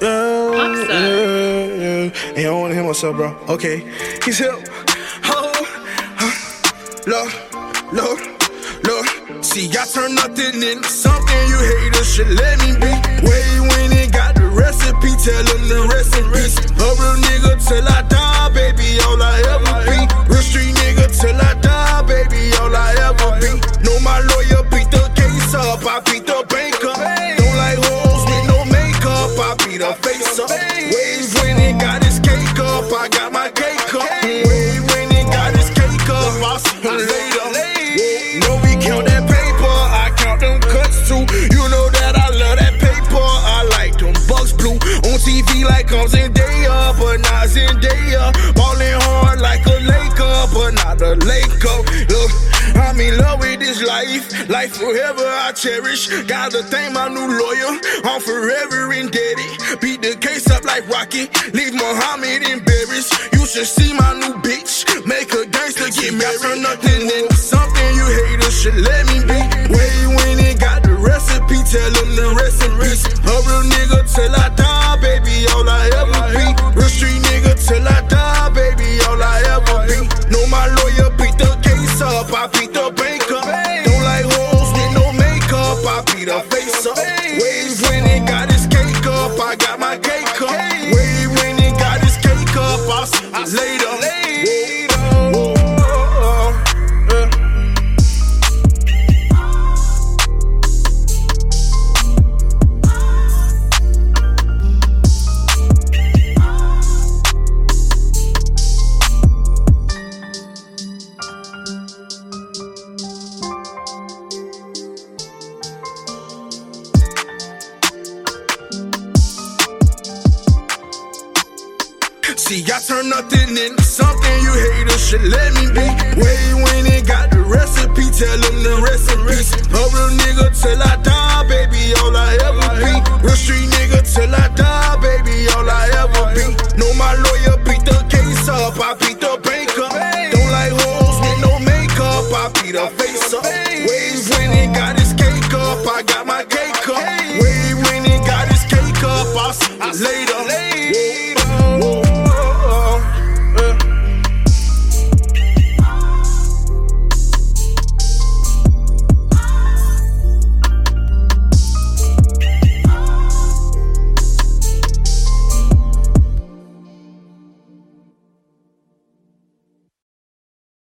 Yeah, yeah, yeah. And I wanna hear myself, bro. Okay. He's here. Oh, huh. Lord, Lord, Lord. See, I turn nothing into something you haters should let me be. Way when it got the recipe, tell them the rest in peace. A real nigga till I die, baby, all I ever be. Real street nigga till I die, baby, all I ever be. Know my lawyer beat the case up, I beat beat her face up. Wave when it got his cake up, I got my cake up. Wave when it got his cake up, I'll see him later. No, we count that paper, I count them cuts too. You know that I love that paper, I like them bucks blue. On TV like I'm Zendaya, but not Zendaya. Ballin' hard like a Laker, but not a Laker. Look, I'm in love with this life, life forever I cherish. Gotta thank my new lawyer, I'm forever indebted. Beat the case up like Rocky, leave Muhammad embarrassed. You should see my new bitch, make a gangster get married. Turn nothing into something you haters should let me be. Way when it got the recipe, tell them the peace. A real nigga I face up. See, I turn nothing into something you haters should let me be. Way when it got the recipe, tell them the in. A real nigga till I die, baby, all I ever be. Real street nigga till I die, baby, all I ever be. Know my lawyer beat the case up, I beat the bank up. Don't like hoes with no makeup, I beat her face up. Wave when it got his cake up, I got my cake up. Wave when it got his cake up, I'll see you.